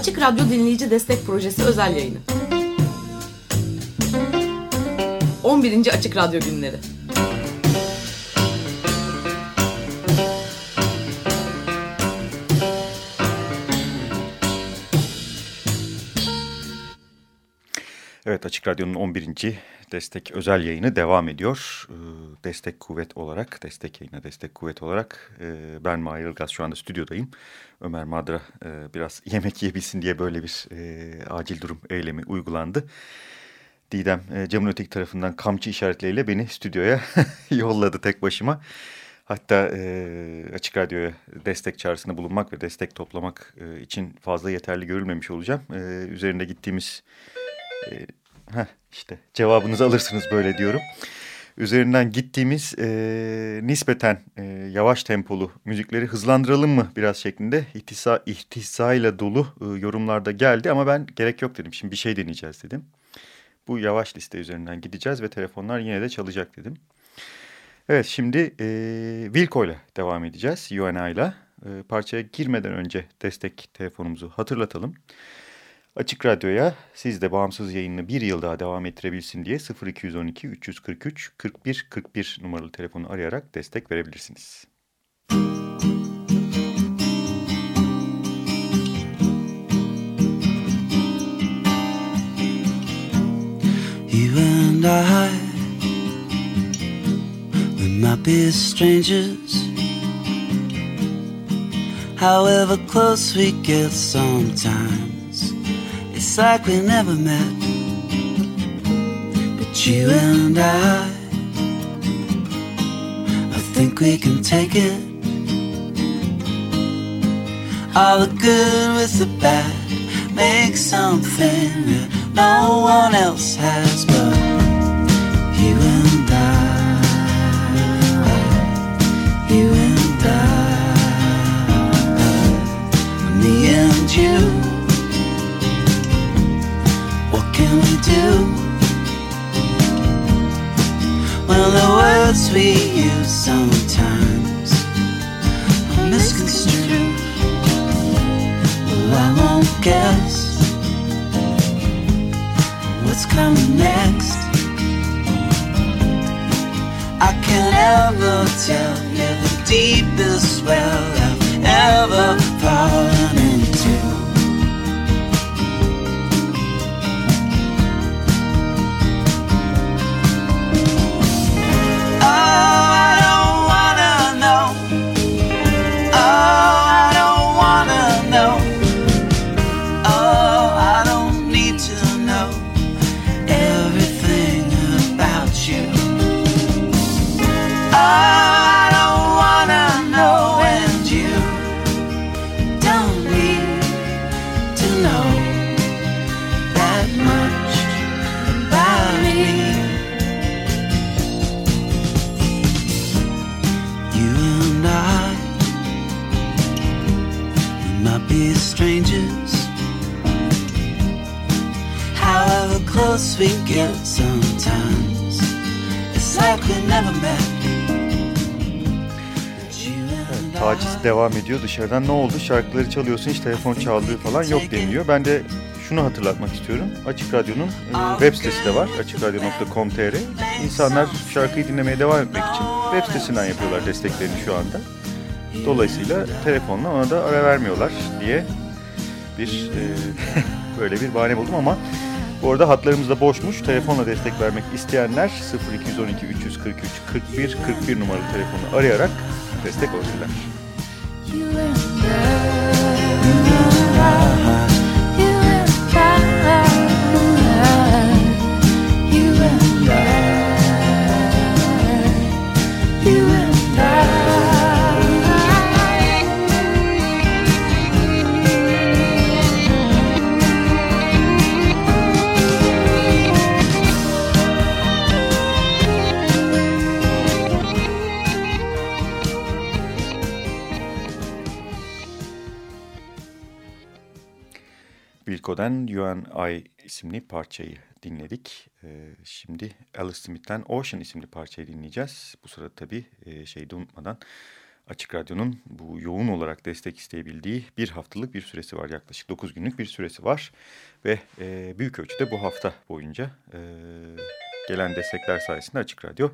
Açık Radyo Dinleyici Destek Projesi özel yayını. 11. Açık Radyo Günleri. Evet Açık Radyo'nun 11. destek özel yayını devam ediyor. Ee, destek kuvvet olarak, destek yayına destek kuvvet olarak e, ben Mahir Ilgaz şu anda stüdyodayım. Ömer Madra e, biraz yemek yiyebilsin diye böyle bir e, acil durum eylemi uygulandı. Didem camın öteki tarafından kamçı işaretleriyle beni stüdyoya yolladı tek başıma. Hatta Açık Radyo'ya destek çağrısında bulunmak ve destek toplamak için fazla yeterli görülmemiş olacağım. üzerinde gittiğimiz e, heh, işte cevabınızı alırsınız böyle diyorum. Üzerinden gittiğimiz e, nispeten e, yavaş tempolu müzikleri hızlandıralım mı biraz şeklinde ihtisa, ihtisayla dolu e, yorumlarda geldi ama ben gerek yok dedim. Şimdi bir şey deneyeceğiz dedim. Bu yavaş liste üzerinden gideceğiz ve telefonlar yine de çalacak dedim. Evet şimdi e, Wilco ile devam edeceğiz. UNA ile. E, parçaya girmeden önce destek telefonumuzu hatırlatalım. Açık Radyo'ya siz de bağımsız yayını bir yıl daha devam ettirebilsin diye 0212 343 41 41 numaralı telefonu arayarak destek verebilirsiniz. You and I We might be strangers However close we get sometimes like we never met. But you and I, I think we can take it. All the good with the bad, make something that no one else has but you and I. You and I. Me and you. Do when the words we use sometimes are misconstrued? Well, I won't guess what's coming next. I can't ever tell you the deepest well I've ever fallen into. Devam ediyor. Dışarıdan ne oldu? Şarkıları çalıyorsun, hiç telefon çaldığı falan yok deniliyor. Ben de şunu hatırlatmak istiyorum. Açık Radyo'nun e, web sitesi de var. açıkradyo.com.tr İnsanlar şarkıyı dinlemeye devam etmek için web sitesinden yapıyorlar desteklerini şu anda. Dolayısıyla telefonla ona da ara vermiyorlar diye bir e, böyle bir bahane buldum ama bu arada hatlarımız da boşmuş. Telefonla destek vermek isteyenler 0212 343 41 41 numaralı telefonu arayarak destek you and I. Wilco'den You and isimli parçayı dinledik. Ee, şimdi Alice Smith'ten Ocean isimli parçayı dinleyeceğiz. Bu sırada tabii e, şeyi unutmadan Açık Radyo'nun bu yoğun olarak destek isteyebildiği bir haftalık bir süresi var. Yaklaşık 9 günlük bir süresi var. Ve e, büyük ölçüde bu hafta boyunca e, gelen destekler sayesinde Açık Radyo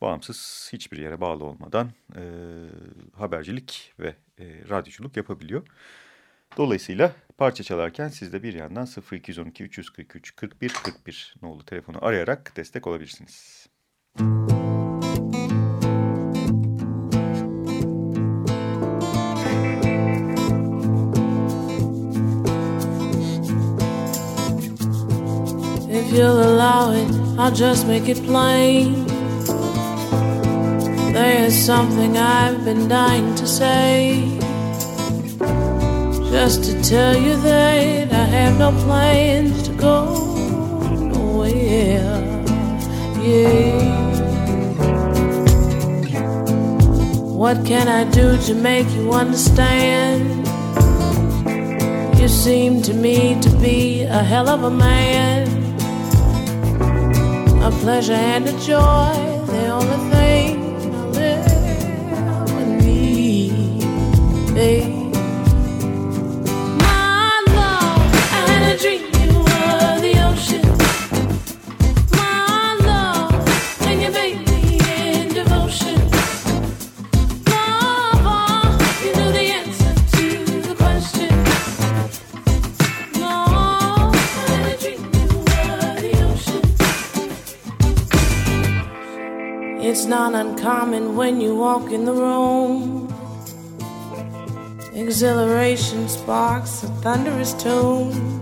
bağımsız hiçbir yere bağlı olmadan e, habercilik ve e, radyoculuk yapabiliyor. Dolayısıyla parça çalarken siz de bir yandan 0212 343 41 41 nolu telefonu arayarak destek olabilirsiniz. If you'll allow it, I'll just make it plain. There's something I've been dying to say. Just to tell you that I have no plans to go nowhere. Yeah. What can I do to make you understand? You seem to me to be a hell of a man. A pleasure and a joy, the only thing I'll ever need, babe. It's not uncommon when you walk in the room. Exhilaration sparks a thunderous tune.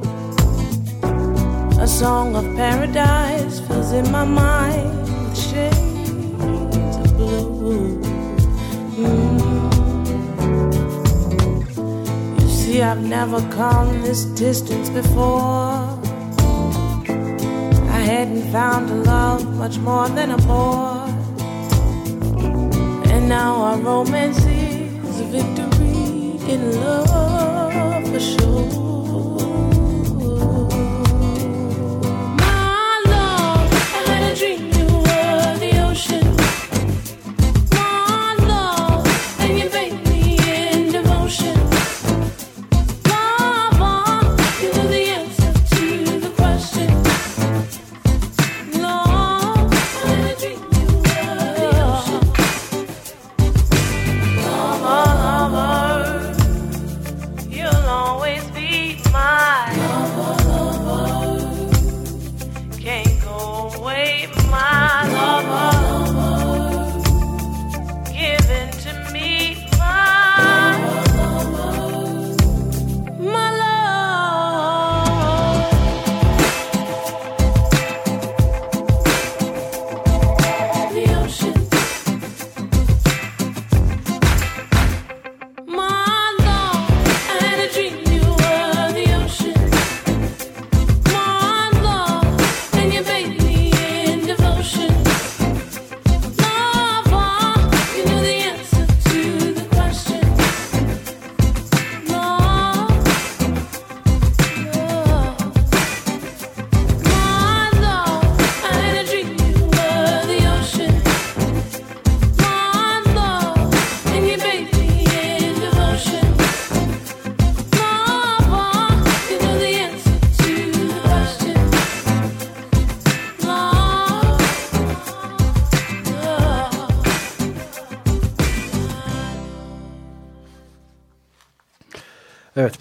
A song of paradise fills in my mind with shades of blue. Mm. You see, I've never come this distance before. I hadn't found a love much more than a bore. Now our romance is victory in love for sure.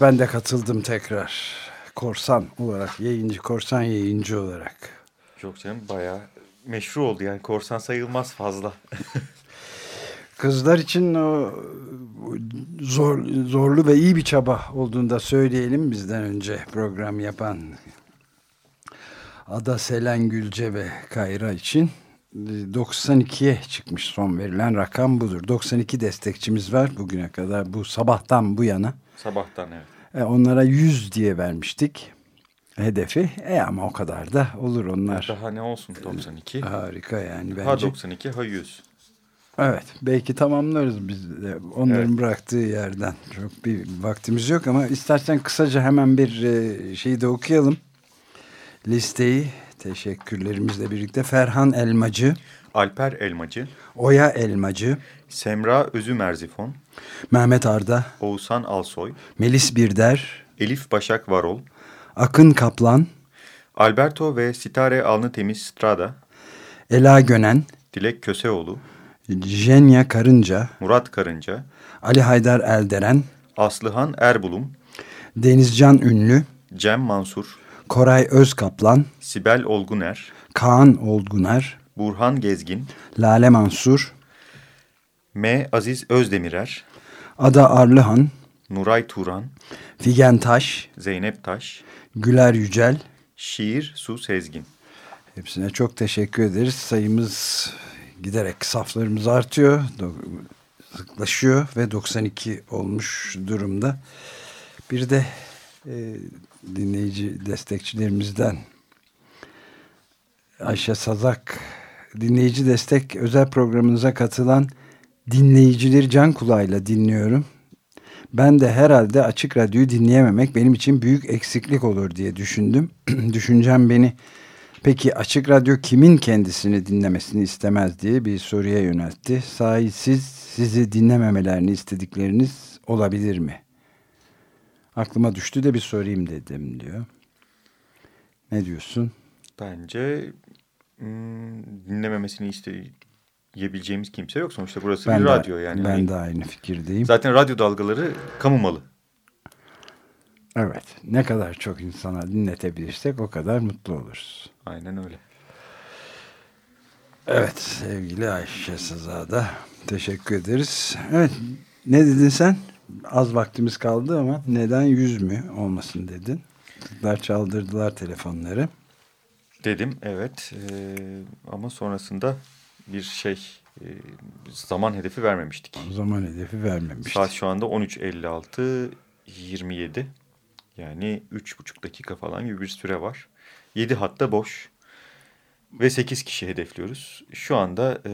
Ben de katıldım tekrar. Korsan olarak, yayıncı, korsan yayıncı olarak. Çok canım bayağı meşru oldu yani korsan sayılmaz fazla. Kızlar için o zor, zorlu ve iyi bir çaba olduğunu da söyleyelim bizden önce program yapan Ada Selen Gülce ve Kayra için 92'ye çıkmış son verilen rakam budur. 92 destekçimiz var bugüne kadar bu sabahtan bu yana. Sabahtan evet. E, onlara 100 diye vermiştik hedefi. E ama o kadar da olur onlar. Daha ne olsun 92. Harika yani bence. Ha 92 ha 100. Evet belki tamamlarız biz de onların Evet. bıraktığı yerden. Çok bir vaktimiz yok ama istersen kısaca hemen bir e, şeyi de okuyalım. Listeyi teşekkürlerimizle birlikte Ferhan Elmacı, Alper Elmacı, Oya Elmacı, Semra Özü Merzifon, Mehmet Arda, Oğuzhan Alsoy, Melis Birder, Elif Başak Varol, Akın Kaplan, Alberto ve Sitare Alnı Temiz Strada, Ela Gönen, Dilek Köseoğlu, Jenya Karınca, Murat Karınca, Ali Haydar Elderen, Aslıhan Erbulum, Denizcan Ünlü, Cem Mansur, Koray Özkaplan, Sibel Olguner, Kaan Olguner, Burhan Gezgin, Lale Mansur, M. Aziz Özdemirer, Ada Arlıhan, Nuray Turan, Figen Taş, Zeynep Taş, Güler Yücel. Şiir Su Sezgin. Hepsine çok teşekkür ederiz. Sayımız giderek saflarımız artıyor, sıklaşıyor ve 92 olmuş durumda. Bir de e, dinleyici destekçilerimizden Ayşe Sazak dinleyici destek özel programınıza katılan dinleyicileri can kulağıyla dinliyorum. Ben de herhalde açık radyoyu dinleyememek benim için büyük eksiklik olur diye düşündüm. Düşüncem beni peki açık radyo kimin kendisini dinlemesini istemez diye bir soruya yöneltti. Sahi siz sizi dinlememelerini istedikleriniz olabilir mi? Aklıma düştü de bir sorayım dedim diyor. Ne diyorsun? Bence dinlememesini isteyebileceğimiz kimse yok. Sonuçta burası ben bir de, radyo yani. Ben hani, de aynı fikirdeyim. Zaten radyo dalgaları kamu malı. Evet. Ne kadar çok insana dinletebilirsek o kadar mutlu oluruz. Aynen öyle. Evet sevgili Ayşe Sıza'da teşekkür ederiz. Evet ne dedin sen? Az vaktimiz kaldı ama neden yüz mü olmasın dedin. Çaldırdılar telefonları. Dedim evet ee, ama sonrasında bir şey e, zaman hedefi vermemiştik. Zaman hedefi vermemiştik. Saat şu anda 13.56 27 yani 3,5 dakika falan gibi bir süre var. 7 hatta boş ve 8 kişi hedefliyoruz. Şu anda e,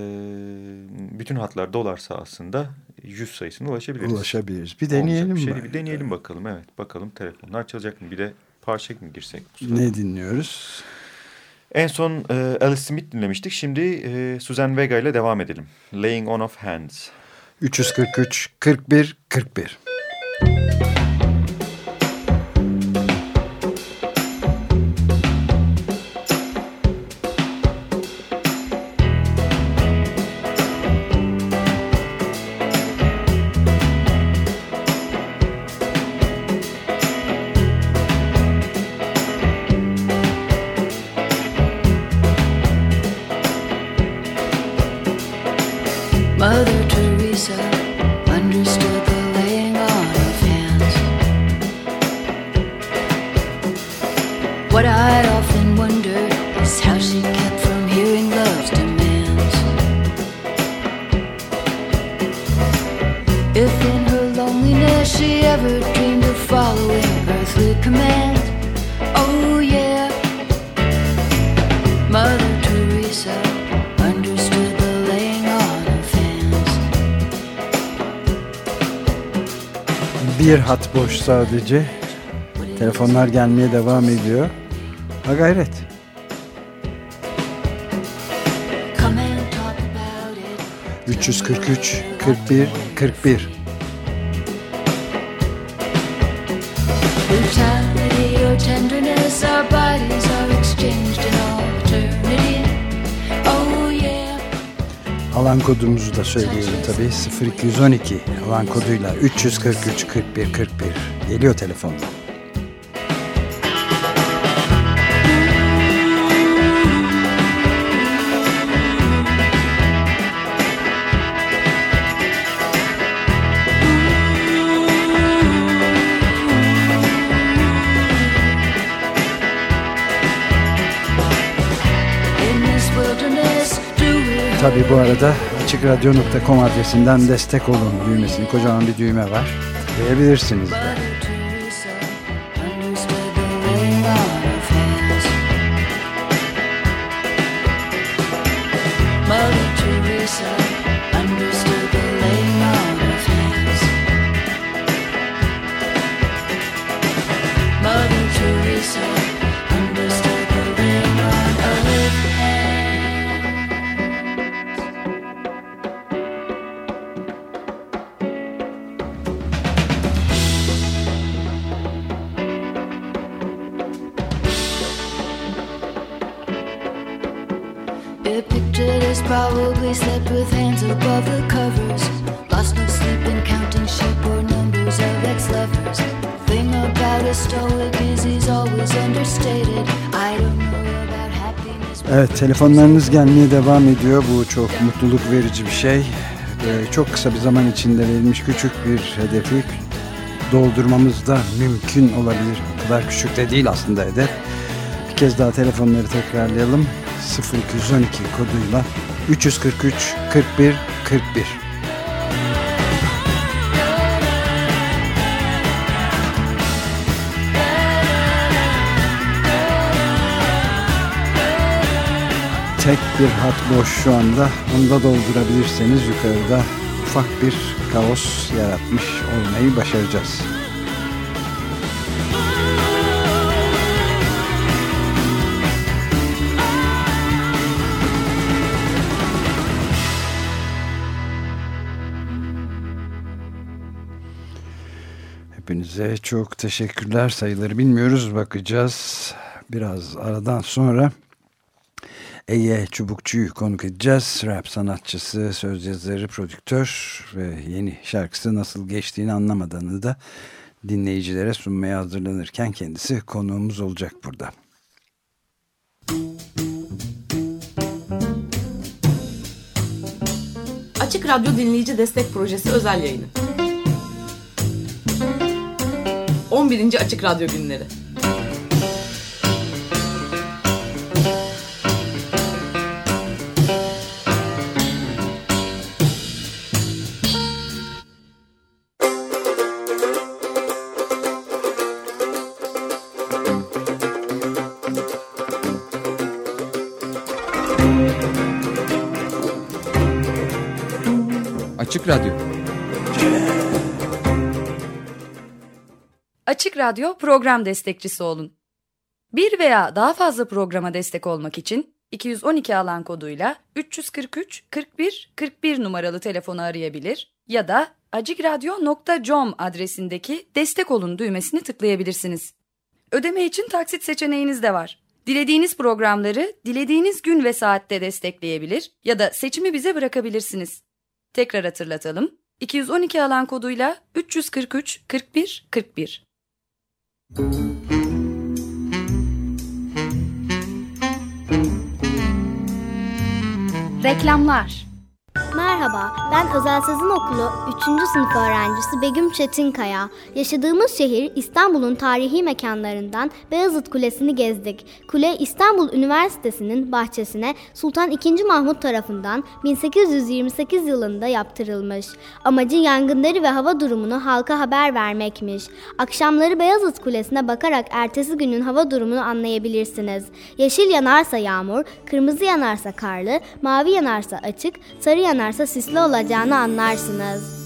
bütün hatlar dolarsa aslında 100 sayısına ulaşabiliriz. Ulaşabiliriz. Bir deneyelim mi? Şey, bir deneyelim bakalım evet. Bakalım telefonlar çalacak mı? Bir de parça mı girsek? Ne dinliyoruz? En son e, Alice Smith dinlemiştik. Şimdi e, Suzanne Vega ile devam edelim. Laying on of Hands. 343 41 41 she ever dreamed of following earthly commands, oh yeah, Mother Teresa understood the laying on of hands. Bir hat boş sadece. Telefonlar gelmeye devam ediyor. Ha gayret. Come and talk about it. 343 41 41 Alan kodumuzu da söyleyelim tabii. 0212 alan koduyla 343 41 41 geliyor telefon. We Tabii bu arada açıkradyo.com adresinden destek olun düğmesini kocaman bir düğme var. Tıklayabilirsiniz de. Probably slept with hands above the covers. Lost no sleep in counting sheep or numbers of ex-lovers. Thing about a stoic is he's always understated. I don't know. Evet telefonlarınız gelmeye devam ediyor. Bu çok mutluluk verici bir şey. Ee, çok kısa bir zaman içinde verilmiş küçük bir hedefi doldurmamız da mümkün olabilir. O kadar küçük de değil aslında hedef. Bir kez daha telefonları tekrarlayalım. 0212 koduyla 343 41 41. Tek bir hat boş şu anda. Onu da doldurabilirseniz yukarıda ufak bir kaos yaratmış olmayı başaracağız. Hepinize çok teşekkürler. Sayıları bilmiyoruz. Bakacağız. Biraz aradan sonra Ege Çubukçu'yu konuk edeceğiz. Rap sanatçısı, söz yazarı, prodüktör ve yeni şarkısı nasıl geçtiğini anlamadığını da dinleyicilere sunmaya hazırlanırken kendisi konuğumuz olacak burada. Açık Radyo Dinleyici Destek Projesi özel yayını. 11. Açık Radyo Günleri. Açık Radyo. Açık Radyo program destekçisi olun. Bir veya daha fazla programa destek olmak için 212 alan koduyla 343 41 41 numaralı telefonu arayabilir ya da acikradyo.com adresindeki destek olun düğmesini tıklayabilirsiniz. Ödeme için taksit seçeneğiniz de var. Dilediğiniz programları dilediğiniz gün ve saatte destekleyebilir ya da seçimi bize bırakabilirsiniz. Tekrar hatırlatalım. 212 alan koduyla 343 41 41. Reklamlar Merhaba, ben Özel Sezin Okulu 3. sınıf öğrencisi Begüm Çetinkaya. Yaşadığımız şehir İstanbul'un tarihi mekanlarından Beyazıt Kulesi'ni gezdik. Kule İstanbul Üniversitesi'nin bahçesine Sultan II. Mahmut tarafından 1828 yılında yaptırılmış. Amacı yangınları ve hava durumunu halka haber vermekmiş. Akşamları Beyazıt Kulesi'ne bakarak ertesi günün hava durumunu anlayabilirsiniz. Yeşil yanarsa yağmur, kırmızı yanarsa karlı, mavi yanarsa açık, sarı yanarsa sisli olacağını anlarsınız.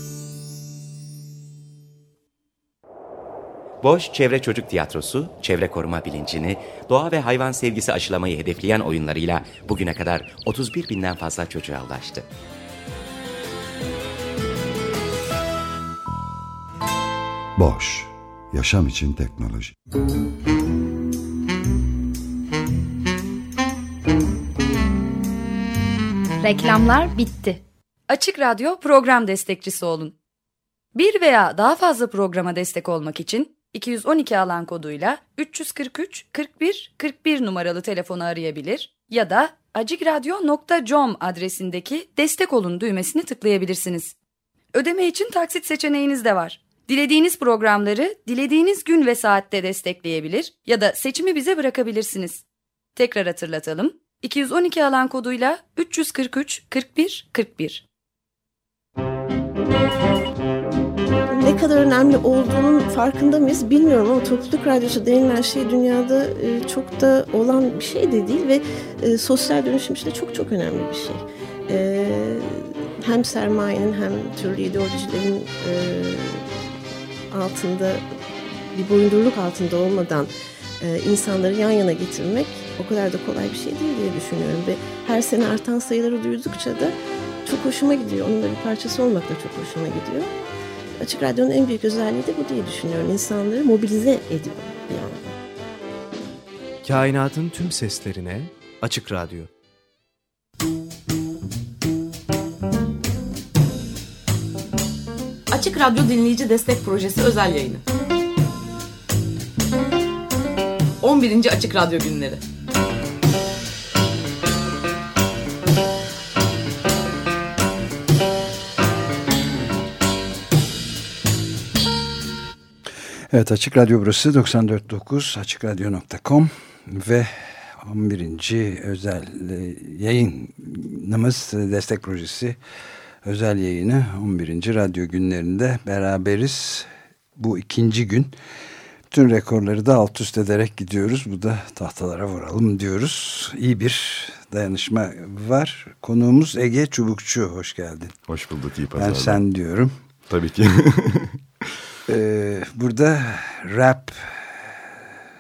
Boş Çevre Çocuk Tiyatrosu, çevre koruma bilincini, doğa ve hayvan sevgisi aşılamayı hedefleyen oyunlarıyla bugüne kadar 31 binden fazla çocuğa ulaştı. Boş, yaşam için teknoloji. Reklamlar bitti. Açık Radyo program destekçisi olun. Bir veya daha fazla programa destek olmak için 212 alan koduyla 343 41 41 numaralı telefonu arayabilir ya da acikradyo.com adresindeki destek olun düğmesini tıklayabilirsiniz. Ödeme için taksit seçeneğiniz de var. Dilediğiniz programları dilediğiniz gün ve saatte destekleyebilir ya da seçimi bize bırakabilirsiniz. Tekrar hatırlatalım. 212 alan koduyla 343 41 41. Ne kadar önemli olduğunun farkında mıyız bilmiyorum ama topluluk radyosu denilen şey dünyada e, çok da olan bir şey de değil ve e, sosyal dönüşüm için de çok çok önemli bir şey. E, hem sermayenin hem türlü ideolojilerin altında bir boyundurluk altında olmadan insanları yan yana getirmek o kadar da kolay bir şey değil diye düşünüyorum ve her sene artan sayıları duydukça da çok hoşuma gidiyor. Onun da bir parçası olmak da çok hoşuma gidiyor. Açık Radyo'nun en büyük özelliği de bu diye düşünüyorum. İnsanları mobilize ediyor bir yandan. Kainatın tüm seslerine Açık Radyo. Açık Radyo Dinleyici Destek Projesi özel yayını. 11. Açık Radyo Günleri Evet Açık Radyo burası 94.9 AçıkRadyo.com ve 11. özel e, yayınımız e, destek projesi özel yayını 11. radyo günlerinde beraberiz. Bu ikinci gün bütün rekorları da alt üst ederek gidiyoruz. Bu da tahtalara vuralım diyoruz. İyi bir dayanışma var. Konuğumuz Ege Çubukçu. Hoş geldin. Hoş bulduk. iyi Ben pazarlar. sen diyorum. Tabii ki. Ee, burada rap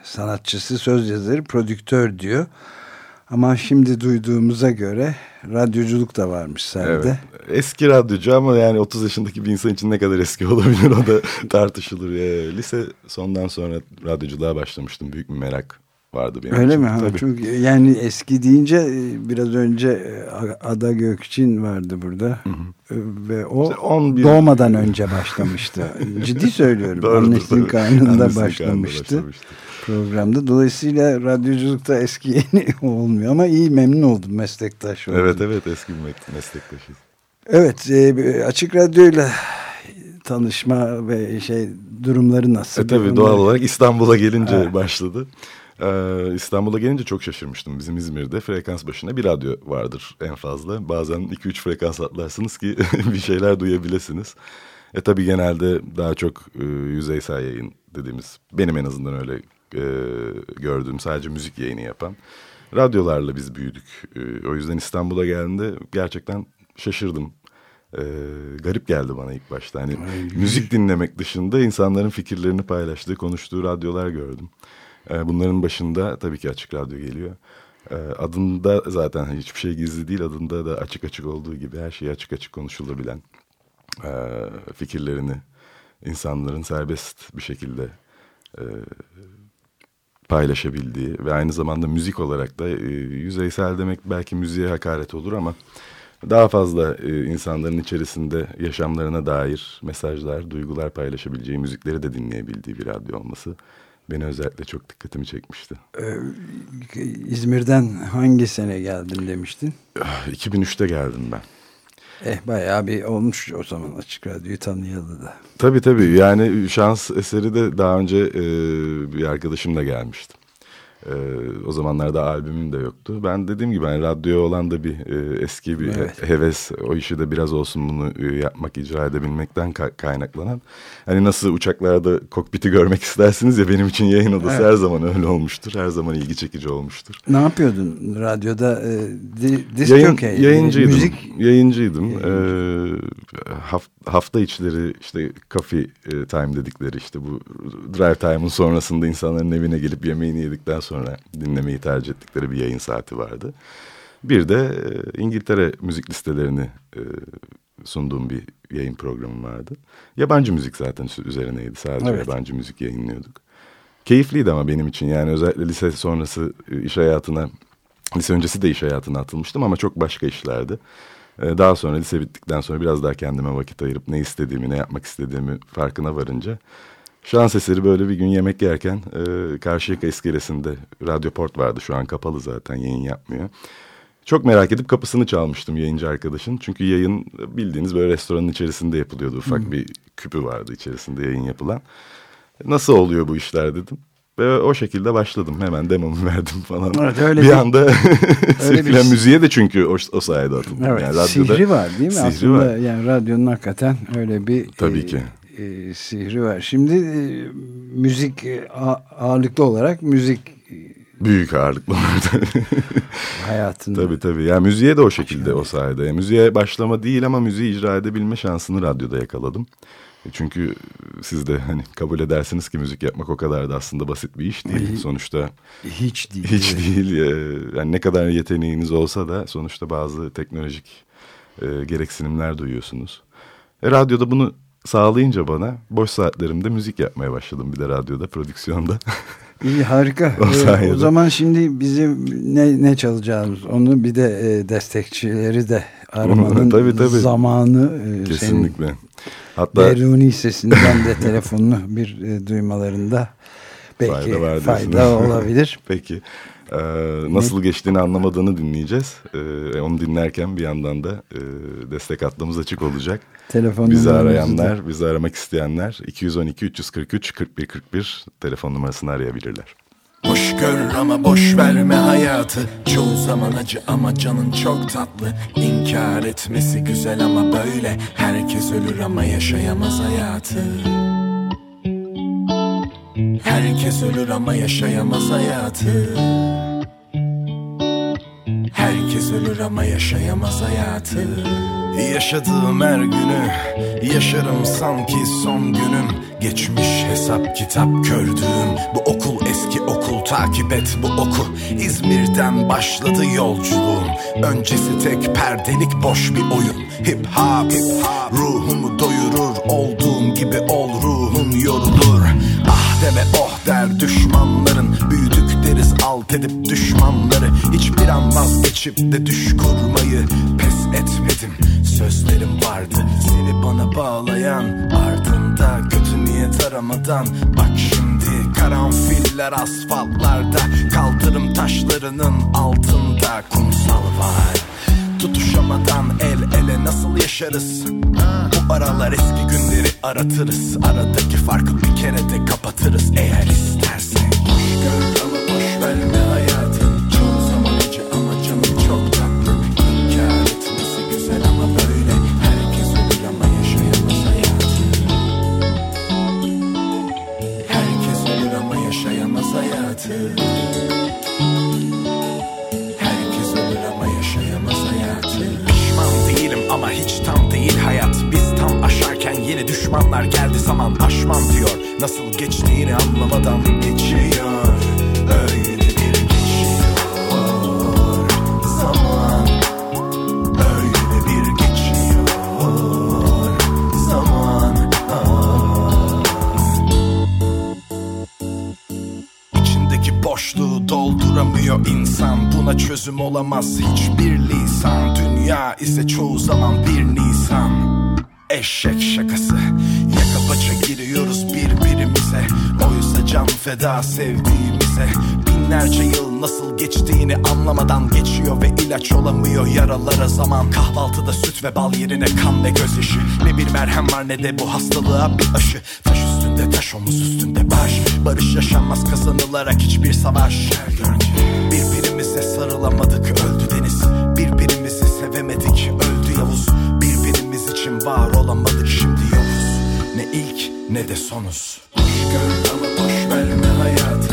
sanatçısı, söz yazarı, prodüktör diyor. Ama şimdi duyduğumuza göre radyoculuk da varmış sende. evet. Eski radyocu ama yani 30 yaşındaki bir insan için ne kadar eski olabilir o da tartışılır. Ee, lise sondan sonra radyoculuğa başlamıştım. Büyük bir merak vardı benim Öyle için. mi? Ha, Tabii. Çok, yani eski deyince e, biraz önce e, Ada Gökçin vardı burada. E, Ve o İşte 11 doğmadan önce başlamıştı. Ciddi söylüyorum. Doğrudur, Annesinin karnında Annesinin karnında başlamıştı. başlamıştı. Programda. Dolayısıyla radyoculukta eski yeni olmuyor ama iyi memnun oldum meslektaş oldum. Evet evet eski bir meslektaşız. Evet, e, açık radyoyla tanışma ve şey durumları nasıl? E tabii Onları- doğal olarak İstanbul'a gelince Evet. başladı. Ee, İstanbul'a gelince çok şaşırmıştım. Bizim İzmir'de frekans başına bir radyo vardır en fazla. Bazen 2-3 frekans atlarsınız ki bir şeyler duyabilirsiniz. E tabii genelde daha çok e, yüzeysel yayın dediğimiz, benim en azından öyle e, gördüğüm sadece müzik yayını yapan radyolarla biz büyüdük. E, o yüzden İstanbul'a geldiğimde gerçekten şaşırdım. E, garip geldi bana ilk başta. Hani müzik dinlemek dışında insanların fikirlerini paylaştığı, konuştuğu radyolar gördüm. E, bunların başında tabii ki Açık Radyo geliyor. E, adında zaten hiçbir şey gizli değil. Adında da açık açık olduğu gibi her şey açık açık konuşulabilen e, fikirlerini insanların serbest bir şekilde e, paylaşabildiği ve aynı zamanda müzik olarak da e, yüzeysel demek belki müziğe hakaret olur ama daha fazla e, insanların içerisinde yaşamlarına dair mesajlar, duygular paylaşabileceği, müzikleri de dinleyebildiği bir radyo olması beni özellikle çok dikkatimi çekmişti. Ee, İzmir'den hangi sene geldin demiştin? 2003'te geldim ben. Eh bayağı bir olmuş o zaman açık radyoyu tanıyalı da. Tabii tabii yani şans eseri de daha önce e, bir arkadaşımla gelmişti. E, o zamanlarda albümüm de yoktu. Ben dediğim gibi yani radyoya olan da bir e, eski bir Evet. he- heves. O işi de biraz olsun bunu e, yapmak, icra edebilmekten ka- kaynaklanan. Hani nasıl uçaklarda kokpiti görmek istersiniz ya benim için yayın odası Evet. her zaman öyle olmuştur. Her zaman ilgi çekici olmuştur. Ne yapıyordun radyoda? E, di, Yayın, yayıncıydım. Müzik Yayıncıydım. Ee, haft- hafta içleri işte coffee e, time dedikleri işte bu drive time'ın sonrasında insanların evine gelip yemeğini yedikten sonra dinlemeyi tercih ettikleri bir yayın saati vardı. Bir de e, İngiltere müzik listelerini e, sunduğum bir yayın programı vardı. Yabancı müzik zaten üzerineydi. Sadece Evet. yabancı müzik yayınlıyorduk. Keyifliydi ama benim için yani özellikle lise sonrası iş hayatına Lise öncesi de iş hayatına atılmıştım ama çok başka işlerdi. Ee, Daha sonra lise bittikten sonra biraz daha kendime vakit ayırıp ne istediğimi, ne yapmak istediğimi farkına varınca... Şans eseri böyle bir gün yemek yerken e, Karşıyaka iskelesinde Radyo Port vardı şu an kapalı zaten yayın yapmıyor. Çok merak edip kapısını çalmıştım yayıncı arkadaşın. Çünkü yayın bildiğiniz böyle restoranın içerisinde yapılıyordu. Ufak bir küpü vardı içerisinde yayın yapılan. Nasıl oluyor bu işler dedim. Ve o şekilde başladım. Hemen demomu verdim falan. Evet, öyle bir, bir- anda öyle sirkülen bir- müziğe de çünkü o, o sayede atıldım. Evet, Yani radyoda sihri var değil mi? Sihri Aslında var. yani radyonun hakikaten öyle bir Tabii e, ki. e, sihri var. Şimdi e, müzik e, ağırlıklı olarak müzik Büyük ağırlıklı hayatında. tabii tabii. Yani müziğe de o şekilde o sayede. Yani müziğe başlama değil ama müziği icra edebilme şansını radyoda yakaladım. E Çünkü siz de hani kabul edersiniz ki müzik yapmak o kadar da aslında basit bir iş değil. Sonuçta Hiç değil. hiç değil. E, Yani ne kadar yeteneğiniz olsa da sonuçta bazı teknolojik e, gereksinimler duyuyorsunuz. E, radyoda bunu sağlayınca bana boş saatlerimde müzik yapmaya başladım. Bir de radyoda, prodüksiyonda. İyi harika. O sayede. o zaman şimdi bizim ne ne çalacağımız onu bir de e, destekçileri de aramanın Tabii, tabii. zamanı e, senin Kesinlikle. Hatta Beruni sesinden de telefonunu bir e, duymalarında belki fayda, fayda olabilir. Peki. Ee, nasıl geçtiğini anlamadığını dinleyeceğiz. Ee, onu dinlerken bir yandan da e, destek hattımız açık olacak. Telefon bizi arayanlar, bizi aramak isteyenler 212 343 41 41 telefon numarasını arayabilirler. Hoş gör ama boş verme hayatı. Çoğu zaman acı ama canın çok tatlı. İnkar etmesi güzel ama böyle. Herkes ölür ama yaşayamaz hayatı. Herkes ölür ama yaşayamaz hayatı Herkes ölür ama yaşayamaz hayatı. Yaşadığım her günü Yaşarım sanki son günüm. Geçmiş hesap kitap kördüğüm. Bu okul eski okul takip et bu oku. İzmir'den başladı yolculuğum. Öncesi tek perdelik boş bir oyun. Hip hop, hip hop. Ruhumu doyurur Olduğum gibi ol ruhun yorulur. Ah deme oh der düşmanların. Büyüdük deriz alt edip düşmanları. Hiçbir an vazgeçip de düş kurmayı Pes etmedim. Sözlerim vardı Seni bana bağlayan ardında Kötü niyet aramadan. Bak şimdi karanfiller asfaltlarda Kaldırım taşlarının altında Kumsal var. Tutuşamadan el ele nasıl yaşarız? Bu aralar eski günleri aratırız. Aradaki farkı bir kere de kapatırız. Eğer istersen düşmanlar geldi zaman aşmam diyor. Nasıl geçtiğini anlamadan geçiyor. Öyle bir geçiyor Zaman. Öyle bir geçiyor Zaman. Ah. İçindeki boşluğu dolduramıyor insan. Buna çözüm olamaz hiçbir lisan. Dünya ise çoğu zaman bir nisan Eşek şakası. Yaka paça giriyoruz birbirimize. Oysa can feda sevdiğimize. Binlerce yıl nasıl geçtiğini anlamadan geçiyor Ve ilaç olamıyor yaralara zaman. Kahvaltıda süt ve bal yerine kan ve gözyaşı. Ne bir merhem var ne de bu hastalığa bir aşı. Taş üstünde taş omuz üstünde baş. Barış yaşanmaz kazanılarak hiçbir savaş. Birbirimize sarılamadık ne de sonuz. Boş gör ama boş verme hayatın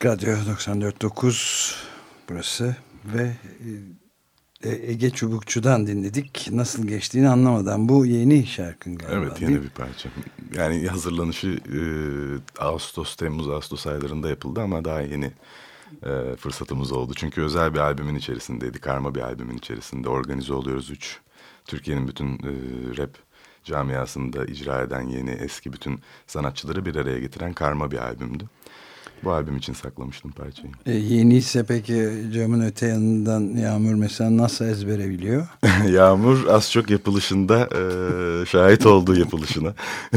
Açık Radyo 94.9 burası ve e, e, Ege Çubukçu'dan dinledik. Nasıl geçtiğini anlamadan. Bu yeni şarkın galiba. Evet yeni bir parça. Yani hazırlanışı e, Ağustos, Temmuz, Ağustos aylarında yapıldı ama daha yeni e, fırsatımız oldu. Çünkü özel bir albümün içerisindeydi. Karma bir albümün içerisinde organize oluyoruz üç. Türkiye'nin bütün e, rap camiasında icra eden yeni eski bütün sanatçıları bir araya getiren karma bir albümdü. Bu albüm için saklamıştım parçayı. E, yeni ise peki camın öte yanından Yağmur mesela nasıl ezbere biliyor? Yağmur az çok yapılışında e, şahit olduğu yapılışına.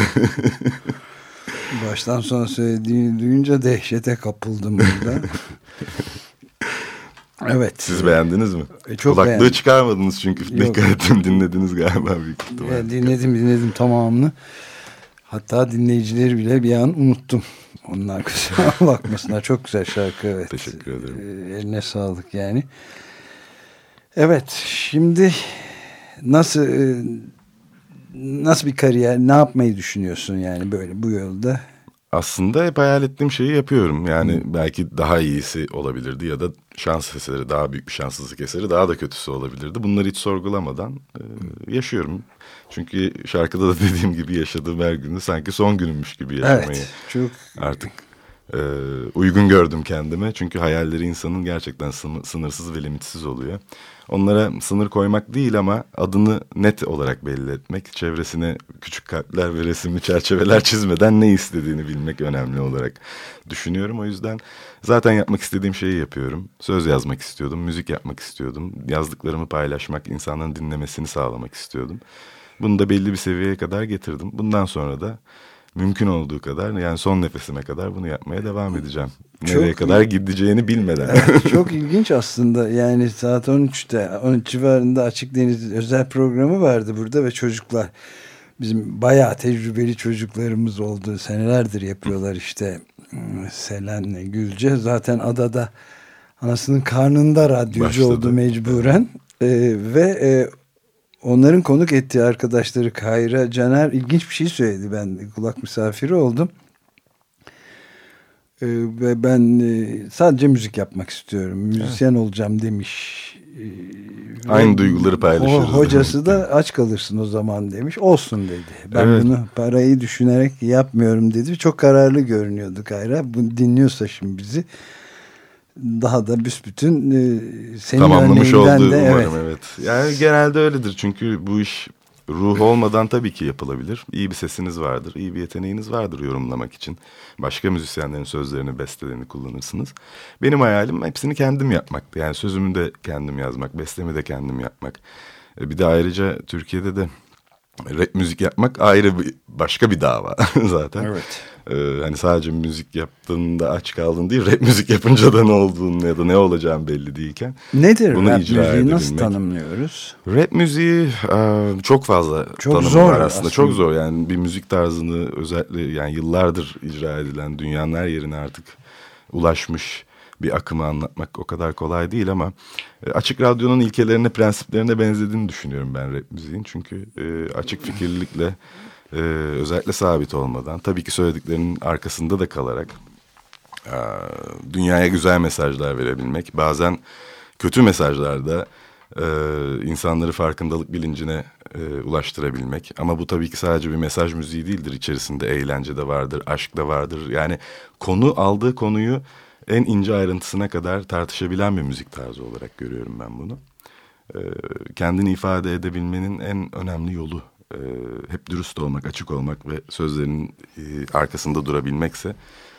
Baştan sona söylediğini duyunca dehşete kapıldım burada. evet. Siz beğendiniz mi? E, çok Kulaklığı beğendim. çıkarmadınız çünkü Yok. dikkat ettim dinlediniz galiba büyük ihtimalle. E, dinledim dinledim tamamını. Hatta dinleyicileri bile bir an unuttum. Onlar kusura bakmasınlar. Çok güzel şarkı. Evet. Teşekkür ederim. E, eline sağlık yani. Evet şimdi nasıl e, nasıl bir kariyer ne yapmayı düşünüyorsun yani böyle bu yolda? Aslında hep hayal ettiğim şeyi yapıyorum. Yani belki daha iyisi olabilirdi ya da şans eseri, daha büyük bir şanssızlık eseri daha da kötüsü olabilirdi. Bunları hiç sorgulamadan e, yaşıyorum. Çünkü şarkıda da dediğim gibi yaşadığım her günü sanki son günümmüş gibi yaşamayı Evet, çok artık e, uygun gördüm kendime. Çünkü hayalleri insanın gerçekten sını- sınırsız ve limitsiz oluyor. Onlara sınır koymak değil ama adını net olarak belli etmek, çevresine küçük kalpler ve resimli çerçeveler çizmeden ne istediğini bilmek önemli olarak düşünüyorum. O yüzden zaten yapmak istediğim şeyi yapıyorum. Söz yazmak istiyordum, müzik yapmak istiyordum. Yazdıklarımı paylaşmak, insanların dinlemesini sağlamak istiyordum. Bunu da belli bir seviyeye kadar getirdim. Bundan sonra da mümkün olduğu kadar yani son nefesime kadar bunu yapmaya devam edeceğim. Nereye Çok kadar gideceğini bilmeden. Evet, çok ilginç aslında yani saat 13'te 13 civarında Açık Deniz özel programı vardı burada ve çocuklar bizim bayağı tecrübeli çocuklarımız oldu senelerdir yapıyorlar işte Hmm, Selen'le Gülce zaten adada anasının karnında radyocu Başladı. oldu mecburen Ee, ve e, onların konuk ettiği arkadaşları Kayra Caner ilginç bir şey söyledi ben kulak misafiri oldum. Ee, ve ben e, sadece müzik yapmak istiyorum. Müzisyen olacağım demiş. Ee, Aynı ve duyguları paylaşıyoruz ho- Hocası da aç kalırsın o zaman demiş. Olsun dedi. Ben Evet. bunu parayı düşünerek yapmıyorum dedi. Çok kararlı görünüyordu Kayra. Bunu dinliyorsa şimdi bizi daha da büsbütün e, senin Tamamlamış oldu de umarım evet. evet. Yani genelde öyledir çünkü bu iş ruh olmadan tabii ki yapılabilir. İyi bir sesiniz vardır, iyi bir yeteneğiniz vardır yorumlamak için. Başka müzisyenlerin sözlerini, bestelerini kullanırsınız. Benim hayalim hepsini kendim yapmaktı. Yani sözümü de kendim yazmak, bestemi de kendim yapmak. E, Bir de ayrıca Türkiye'de de rap müzik yapmak ayrı bir başka bir dava zaten. Evet. Ee, hani sadece müzik yaptığında aç kaldın değil, rap müzik yapınca da ne olduğunu ya da ne olacağın belli değilken. Nedir bunu rap icra müziği nasıl tanımlıyoruz? Rap müziği e, çok fazla Çok tanımı zor var aslında. aslında. Çok zor yani bir müzik tarzını özellikle yani yıllardır icra edilen dünyanın her yerine artık ulaşmış bir akımı anlatmak o kadar kolay değil ama e, açık radyonun ilkelerine, prensiplerine benzediğini düşünüyorum ben rap müziğin. Çünkü e, açık fikirlilikle e, özellikle sabit olmadan tabii ki söylediklerinin arkasında da kalarak dünyaya güzel mesajlar verebilmek. Bazen kötü mesajlarda e, insanları farkındalık bilincine ulaştırabilmek. Ama bu tabii ki sadece bir mesaj müziği değildir. İçerisinde eğlence de vardır, aşk da vardır. Yani konu aldığı konuyu en ince ayrıntısına kadar tartışabilen bir müzik tarzı olarak görüyorum ben bunu. E, kendini ifade edebilmenin en önemli yolu e, hep dürüst olmak, açık olmak ve sözlerinin e, arkasında durabilmekse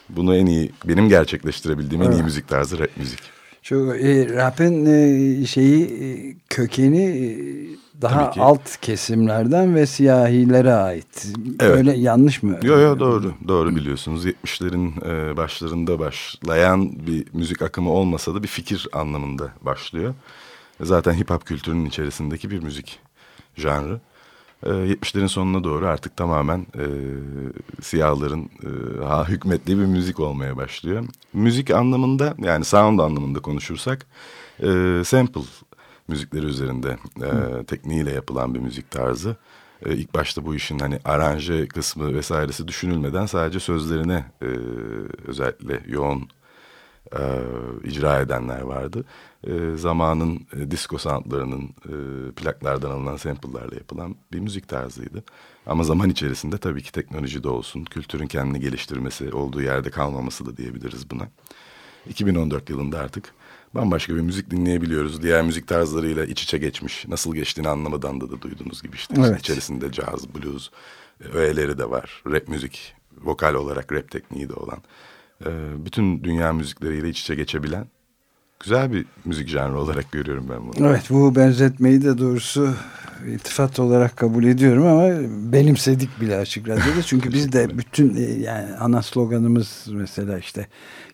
bunu en iyi benim gerçekleştirebildiğim en iyi Evet. müzik tarzı rap müzik. Çok e, rap'in e, şeyi e, kökeni e, daha alt kesimlerden ve siyahilere ait. Evet. Öyle yanlış mı? Yo yo doğru doğru biliyorsunuz 70'lerin e, başlarında başlayan bir müzik akımı olmasa da bir fikir anlamında başlıyor. Zaten hip hop kültürünün içerisindeki bir müzik janrı. E, 70'lerin sonuna doğru artık tamamen e, siyahların e, ha, hükmettiği bir müzik olmaya başlıyor. Müzik anlamında yani sound anlamında konuşursak e, sample müzikleri üzerinde e, tekniğiyle yapılan bir müzik tarzı. E, ilk başta bu işin hani aranje kısmı vesairesi düşünülmeden sadece sözlerine e, özellikle yoğun e, icra edenler vardı. E, zamanın e, disco sanatlarının e, plaklardan alınan sample'larla yapılan bir müzik tarzıydı. Ama zaman içerisinde tabii ki teknoloji de olsun, kültürün kendini geliştirmesi, olduğu yerde kalmaması da diyebiliriz buna. 2014 yılında artık bambaşka bir müzik dinleyebiliyoruz. Diğer müzik tarzlarıyla iç içe geçmiş. Nasıl geçtiğini anlamadan da, da duyduğunuz gibi işte. Evet. İçerisinde caz, blues, e, öğeleri de var. Rap müzik, vokal olarak rap tekniği de olan. E, bütün dünya müzikleriyle iç içe geçebilen güzel bir müzik janrı olarak görüyorum ben bunu. Evet bu benzetmeyi de doğrusu iltifat olarak kabul ediyorum ama benimsedik bile açık radyoda. Çünkü biz de bütün yani ana sloganımız mesela işte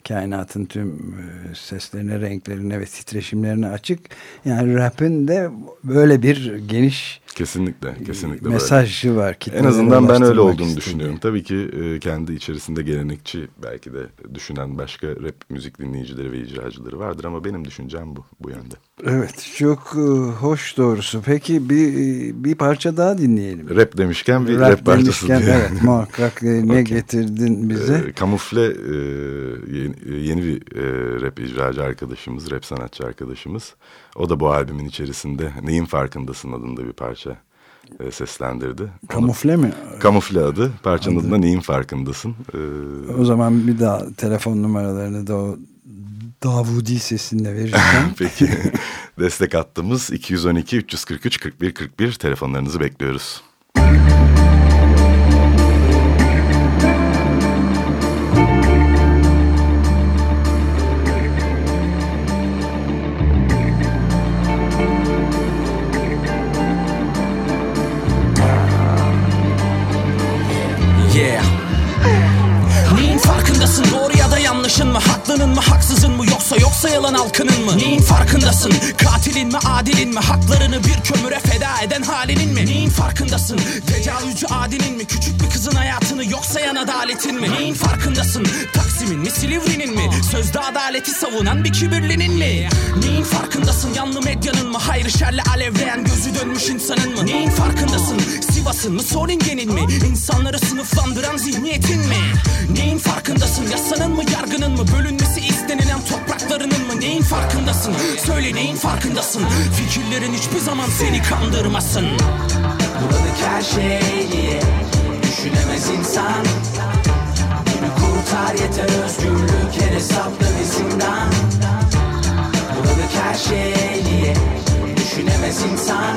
kainatın tüm e, seslerine, renklerine ve titreşimlerine açık. Yani rap'in de böyle bir geniş Kesinlikle, kesinlikle mesajı böyle. var. En azından ben öyle olduğunu istedim. düşünüyorum. Tabii ki e, kendi içerisinde gelenekçi belki de düşünen başka rap müzik dinleyicileri ve icracıları vardır ama benim düşüncem bu, bu yönde. Evet, çok e, hoş doğrusu. Peki bir e, bir parça daha dinleyelim. Rap demişken bir rap, rap parçası demişken. Evet, muhakkak e, ne okay. getirdin bize? E, kamufle e, yeni, yeni bir e, rap icracı arkadaşımız, rap sanatçı arkadaşımız. O da bu albümün içerisinde Neyin Farkındasın adında bir parça e, seslendirdi. Kamufle Onu, mi? Kamufle adı. Parçanın adı. adında Neyin Farkındasın. Ee, o zaman bir daha telefon numaralarını da o Davudi sesinde vereceğim. Peki. Destek hattımız 212 343 41 41 telefonlarınızı bekliyoruz. Sayılan halkının mı? Neyin farkındasın? Katilin mi adilin mi? Haklarını bir kömüre feda eden halinin mi? Neyin farkındasın? Tecavüzcü adilin mi? Küçük bir kızın hayatını yok sayan adaletin mi? Neyin farkındasın? Taksim'in mi Silivri'nin mi? Sözde adaleti savunan bir kibirlinin mi? Neyin farkındasın? Yanlı medyanın mı? Hayrı şerle alevleyen gözü dönmüş insanın mı? Neyin farkındasın Sivas'ın mı Soningen'in mi? İnsanları sınıflandıran zihniyetin mi? Neyin farkındasın? Yasanın mı yargının mı? Bölünmesi istenilen topraklarının mı? Neyin farkındasın? Söyle neyin farkındasın? Fikirlerin hiçbir zaman seni kandırmasın. Buradaki her şey niye Düşünemez insan? Günü kurtar yeter özgürlük Her hesaplı bir zindan Buradaki her şey niye Düşünemez insan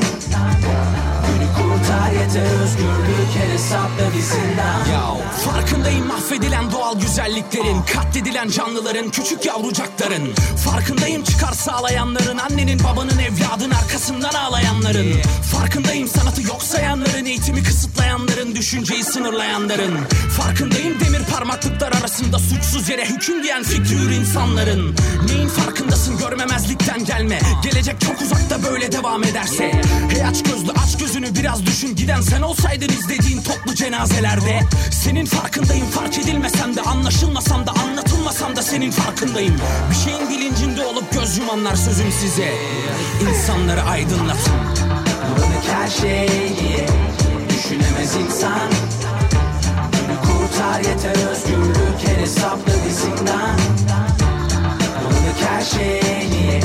Günü kurtar yeter özgürlük Her hesapta bir zindan. Yo, Farkındayım mahvedilen doğal güzelliklerin Katledilen canlıların küçük yavrucakların. Farkındayım çıkar sağlayanların Annenin babanın evladın arkasından ağlayanların. Farkındayım sanatı yok sayanların Eğitimi kısıtlayanların Düşünceyi sınırlayanların. Farkındayım demir parmaklıklar arasında Suçsuz yere hüküm diyen fikri hür insanların. Neyin farkındasın görmemezlikten gelme. Gelecek çok uzakta böyle devam ederse. Hey aç gözlü aç gözünü biraz düşün. Giden sen olsaydın izlediğin toplu cenazelerde. Senin farkındayım fark edilmesem de Anlaşılmasam da anlatılmasam da senin farkındayım. Bir şeyin bilincinde olup göz yumanlar sözüm size. İnsanları aydınlatın. Buradaki her şey niye Düşünemez insan. Günü kurtar yeter özgürlük Her hesaplı bir zindan Buradaki her şey niye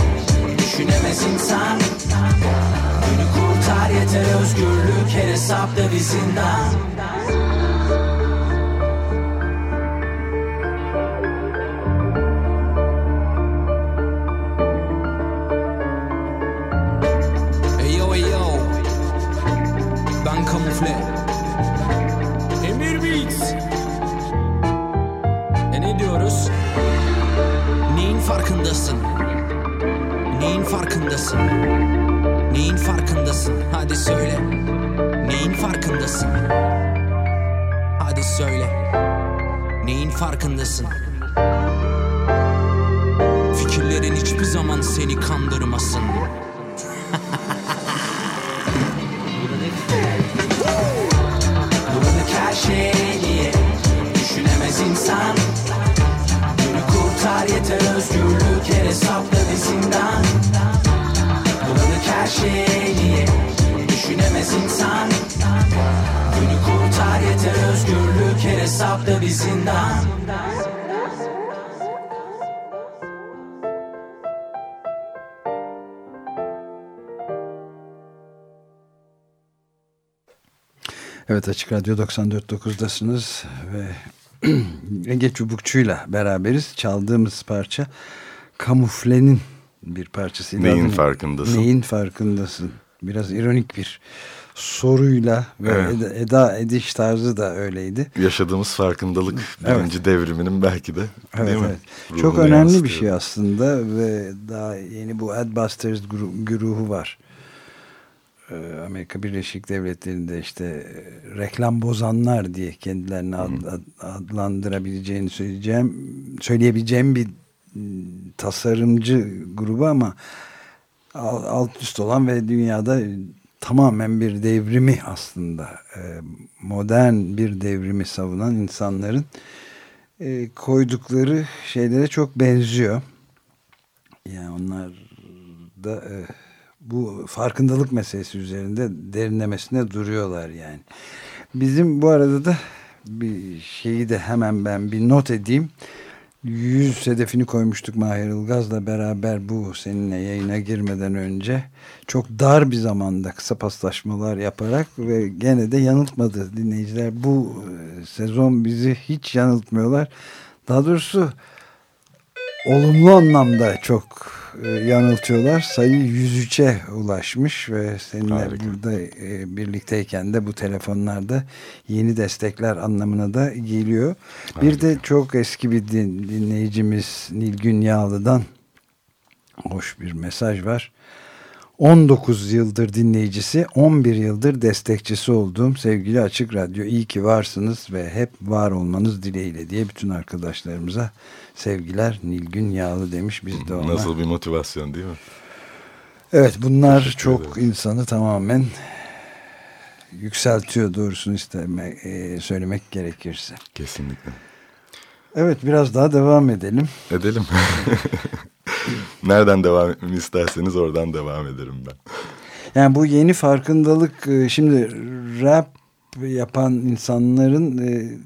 Düşünemez insan. Günü kurtar yeter özgürlük Her hesaplı bir zindan Eyo eyo Ben kamufle Emir Beats E ne diyoruz? Neyin farkındasın? Neyin farkındasın? Neyin farkındasın? Hadi söyle Neyin farkındasın? Hadi söyle Neyin farkındasın? Fikirlerin hiçbir zaman seni kandırmasın Buradaki her şey niye Düşünemez insan Günü kurtar yeter özgürlük Her hesapta hesapta bir zindan Evet Açık Radyo 94.9'dasınız ve Ege Çubukçu'yla beraberiz. Çaldığımız parça Kamufle'nin bir parçası. Neyin farkındasın? Neyin farkındasın? Biraz ironik bir soruyla ve Evet. eda, ediş tarzı da öyleydi. Yaşadığımız farkındalık Evet. birinci devriminin belki de Evet, değil mi? evet. Çok Ruhunu önemli bir yansıtıyor. şey aslında ve daha yeni bu Adbusters güruhu var. Ee, Amerika Birleşik Devletleri'nde işte e, reklam bozanlar diye kendilerini ad- ad- adlandırabileceğini söyleyeceğim söyleyebileceğim bir tasarımcı grubu ama al- alt üst olan ve dünyada tamamen bir devrimi aslında e, modern bir devrimi savunan insanların e, koydukları şeylere çok benziyor. Yani onlar da e, bu farkındalık meselesi üzerinde derinlemesine duruyorlar yani. Bizim bu arada da bir şeyi de hemen ben bir not edeyim. 100 hedefini koymuştuk Mahir Ilgaz'la beraber bu seninle yayına girmeden önce. Çok dar bir zamanda kısa paslaşmalar yaparak ve gene de yanıltmadı dinleyiciler. Bu e, sezon bizi hiç yanıltmıyorlar. Daha doğrusu olumlu anlamda çok e, yanıltıyorlar. Sayı 103'e ulaşmış ve seninle burada e, birlikteyken de bu telefonlarda yeni destekler anlamına da geliyor. Bir de çok eski bir din- dinleyicimiz Nilgün Yağlı'dan hoş bir mesaj var. 19 yıldır dinleyicisi, 11 yıldır destekçisi olduğum sevgili Açık Radyo iyi ki varsınız ve hep var olmanız dileğiyle diye bütün arkadaşlarımıza sevgiler Nilgün Yağlı demiş biz de ona. Nasıl bir motivasyon değil mi? Evet bunlar çok insanı tamamen yükseltiyor doğrusunu isteme, e, söylemek gerekirse. Kesinlikle. Evet biraz daha devam edelim. Edelim. Nereden devam etmemi isterseniz oradan devam ederim ben. Yani bu yeni farkındalık e, şimdi rap yapan insanların e,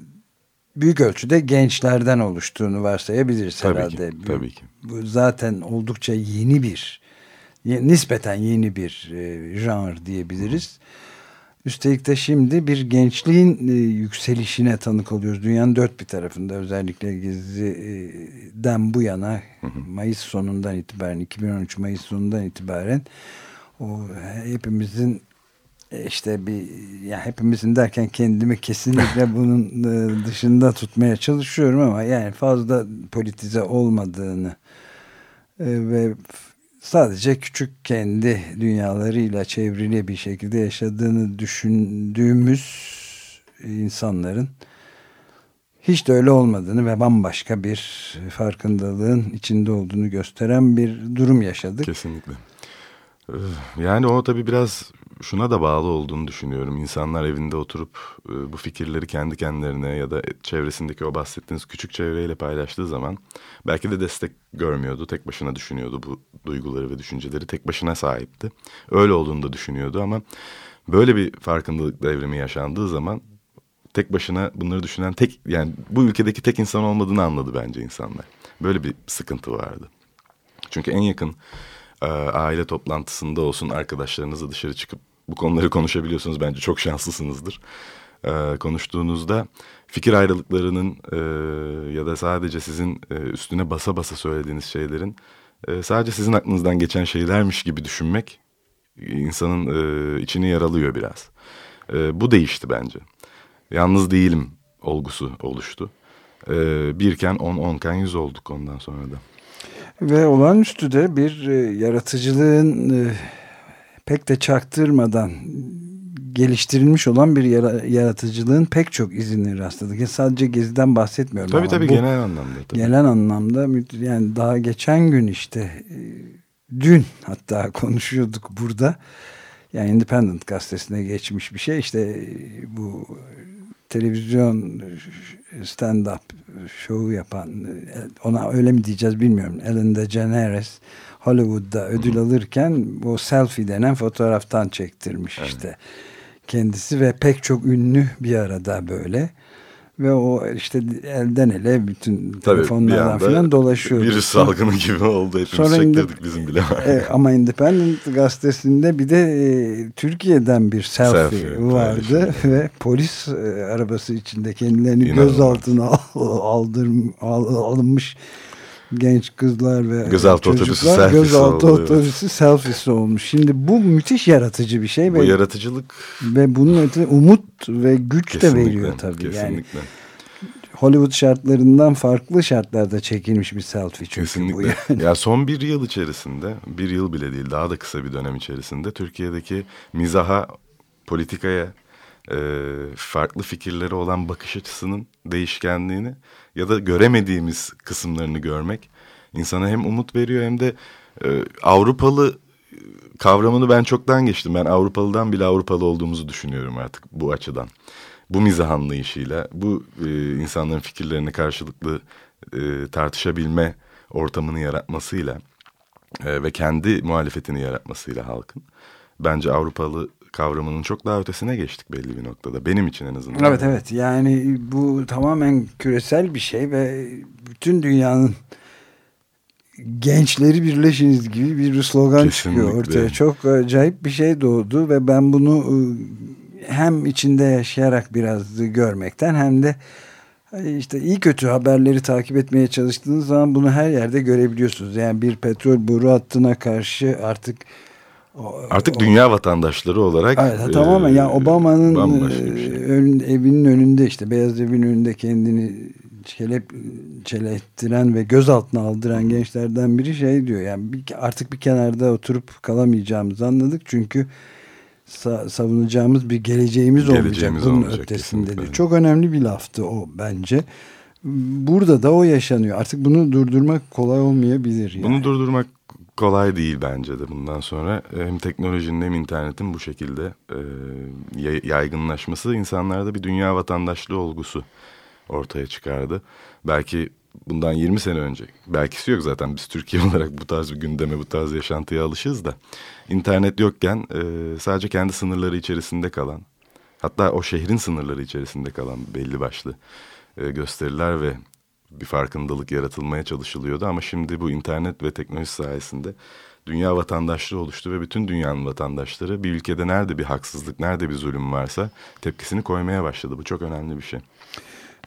büyük ölçüde gençlerden oluştuğunu varsayabiliriz Tabii herhalde. ki, tabii ki. Bu zaten oldukça yeni bir nispeten yeni bir e, janr diyebiliriz. Üstelik de şimdi bir gençliğin e, yükselişine tanık oluyoruz. Dünyanın dört bir tarafında özellikle Gezi'den bu yana Mayıs sonundan itibaren 2013 Mayıs sonundan itibaren o hepimizin e, işte bir ya hepimizin derken kendimi kesinlikle bunun e, dışında tutmaya çalışıyorum ama yani fazla politize olmadığını e, ve sadece küçük kendi dünyalarıyla çevrili bir şekilde yaşadığını düşündüğümüz insanların hiç de öyle olmadığını ve bambaşka bir farkındalığın içinde olduğunu gösteren bir durum yaşadık. Kesinlikle. Yani o tabii biraz şuna da bağlı olduğunu düşünüyorum. İnsanlar evinde oturup e, bu fikirleri kendi kendilerine ya da çevresindeki o bahsettiğiniz küçük çevreyle paylaştığı zaman belki de destek görmüyordu. Tek başına düşünüyordu bu duyguları ve düşünceleri tek başına sahipti. Öyle olduğunu da düşünüyordu ama böyle bir farkındalık devrimi yaşandığı zaman tek başına bunları düşünen tek yani bu ülkedeki tek insan olmadığını anladı bence insanlar. Böyle bir sıkıntı vardı. Çünkü en yakın e, aile toplantısında olsun arkadaşlarınızla dışarı çıkıp bu konuları konuşabiliyorsunuz. Bence çok şanslısınızdır. E, konuştuğunuzda fikir ayrılıklarının e, ya da sadece sizin e, üstüne basa basa söylediğiniz şeylerin e, sadece sizin aklınızdan geçen şeylermiş gibi düşünmek insanın e, içini yaralıyor biraz. E, bu değişti bence. Yalnız değilim olgusu oluştu. E, birken on, onken yüz olduk ondan sonra da. Ve olağanüstü de bir e, yaratıcılığın e, pek de çaktırmadan geliştirilmiş olan bir yara- yaratıcılığın pek çok izini rastladık. Yani sadece Gezi'den bahsetmiyorum. Tabii tabii genel anlamda. Tabii. Genel anlamda yani daha geçen gün işte e, dün hatta konuşuyorduk burada. Yani Independent gazetesine geçmiş bir şey. İşte bu televizyon stand-up şovu yapan ona öyle mi diyeceğiz bilmiyorum. Ellen DeGeneres Hollywood'da ödül alırken o selfie denen fotoğraftan çektirmiş işte kendisi ve pek çok ünlü bir arada böyle ve o işte elden ele bütün Tabii, telefonlardan falan dolaşıyordu. Virüs salgını gibi oldu. Hepimiz Sonra çektirdik bizim bile. E, ama Independent gazetesinde bir de e, Türkiye'den bir selfie, Selfie vardı ve polis e, arabası içinde kendilerini İnanılmaz. gözaltına al, aldır, al- alınmış genç kızlar ve Gözaltı otobüsü çocuklar selfiesi gözaltı evet. otobüsü selfiesi olmuş. Şimdi bu müthiş yaratıcı bir şey Bu ve yaratıcılık ve bunun öte umut ve güç de kesinlikle, veriyor tabii. Yani Kesinlikle. Hollywood şartlarından farklı şartlarda çekilmiş bir selfie çünkü bu. Kesinlikle. ya son bir yıl içerisinde, bir yıl bile değil daha da kısa bir dönem içerisinde Türkiye'deki mizaha, politikaya, e, farklı fikirleri olan bakış açısının değişkenliğini ya da göremediğimiz kısımlarını görmek insana hem umut veriyor hem de e, Avrupalı kavramını ben çoktan geçtim. Ben Avrupalıdan bile Avrupalı olduğumuzu düşünüyorum artık bu açıdan. Bu mizah anlayışıyla, bu e, insanların fikirlerini karşılıklı e, tartışabilme ortamını yaratmasıyla e, ve kendi muhalefetini yaratmasıyla halkın bence Avrupalı kavramının çok daha ötesine geçtik belli bir noktada. Benim için en azından. Evet evet yani bu tamamen küresel bir şey ve bütün dünyanın gençleri birleşiniz gibi bir slogan çıkıyor Kesinlikle. ortaya. Çok acayip bir şey doğdu ve ben bunu ıı, hem içinde yaşayarak biraz görmekten hem de e, işte iyi kötü haberleri takip etmeye çalıştığınız zaman bunu her yerde görebiliyorsunuz. Yani bir petrol boru hattına karşı artık Artık dünya vatandaşları olarak Evet, e, tamamen yani Obama'nın e, şey. ön- evinin önünde işte Beyaz Evin önünde kendini çelep çelettiren ve gözaltına aldıran gençlerden biri şey diyor yani bir, artık bir kenarda oturup kalamayacağımızı anladık çünkü sa- savunacağımız bir geleceğimiz, olmayacak Geleceğimiz bunun olmayacak, ötesinde diyor. Çok önemli bir laftı o bence. Burada da o yaşanıyor. Artık bunu durdurmak kolay olmayabilir. Yani. Bunu durdurmak kolay değil bence de bundan sonra. Hem teknolojinin hem internetin bu şekilde e, yay- yaygınlaşması insanlarda bir dünya vatandaşlığı olgusu ortaya çıkardı. Belki bundan 20 sene önce, belkisi yok zaten biz Türkiye olarak bu tarz bir gündeme, bu tarz yaşantıya alışız da. internet yokken e, sadece kendi sınırları içerisinde kalan, hatta o şehrin sınırları içerisinde kalan belli başlı e, gösteriler ve bir farkındalık yaratılmaya çalışılıyordu ama şimdi bu internet ve teknoloji sayesinde dünya vatandaşlığı oluştu ve bütün dünyanın vatandaşları bir ülkede nerede bir haksızlık, nerede bir zulüm varsa tepkisini koymaya başladı. Bu çok önemli bir şey.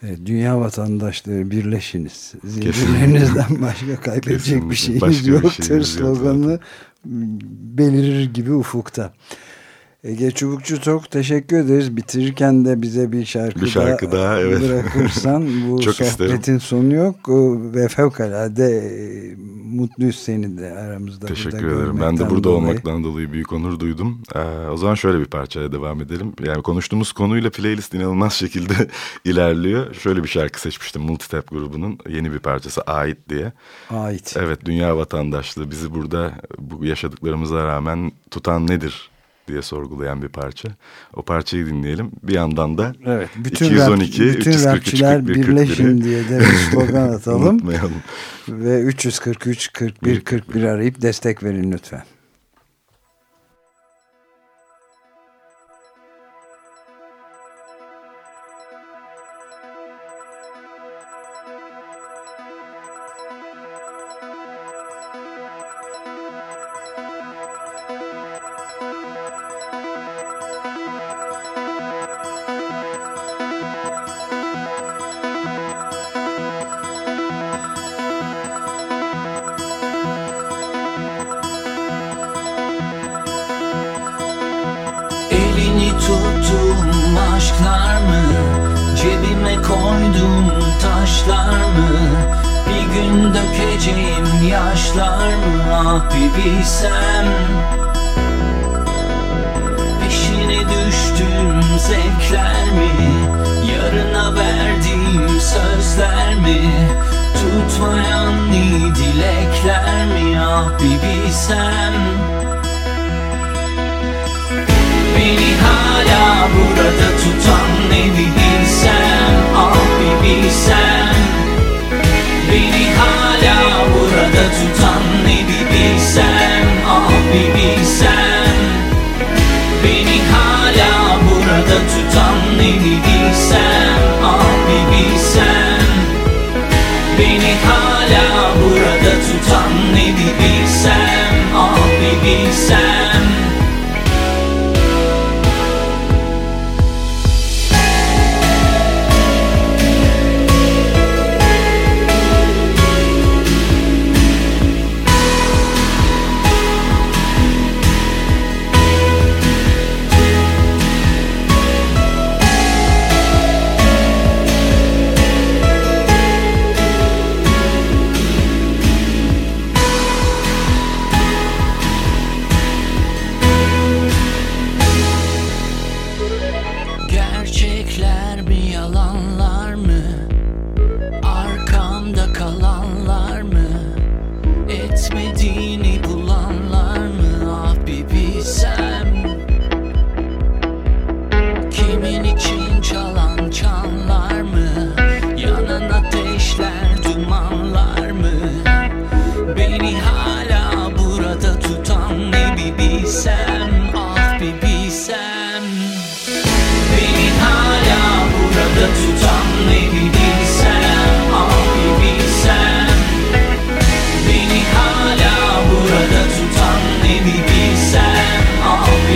Evet, dünya vatandaşları birleşiniz. Zincirlerinizden başka kaybedecek Kesinlikle. bir şeyiniz Başka bir yoktur şeyimiz yok sloganı belirir gibi ufukta. Ege Çubukçu çok teşekkür ederiz. Bitirirken de bize bir şarkı, Bir şarkı daha, evet. bırakırsan bu Çok sohbetin isterim. sonu yok O- ve fevkalade e, mutluyuz seni de aramızda Teşekkür ederim. Ben de burada dolayı. olmaktan dolayı büyük onur duydum. Ee, o zaman şöyle bir parçaya devam edelim. Yani konuştuğumuz konuyla playlist inanılmaz şekilde ilerliyor. Şöyle bir şarkı seçmiştim Multitap grubunun yeni bir parçası Ait diye. Ait. Evet dünya vatandaşlığı bizi burada bu yaşadıklarımıza rağmen tutan nedir diye sorgulayan bir parça. O parçayı dinleyelim. Bir yandan da Evet, bütün 212 rap, bütün 343 rapçiler 41 birleşin 41'i diye de bir slogan atalım. Unutmayalım. Ve 343 41 41 arayıp destek verin lütfen.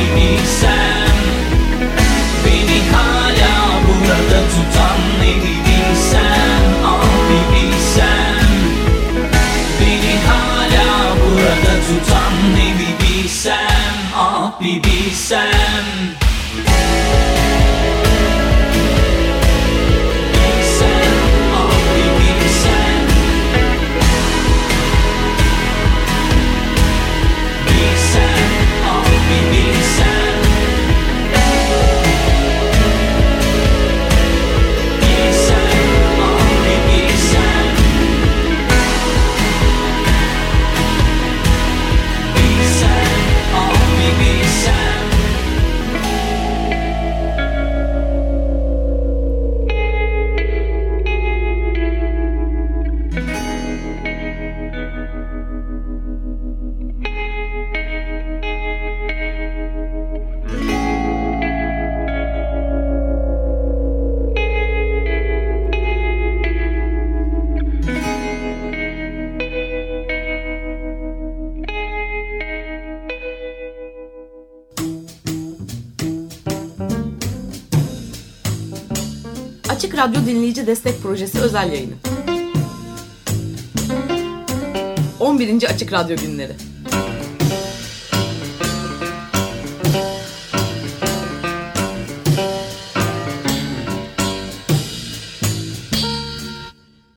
me need Destek Projesi özel yayını. 11. Açık Radyo Günleri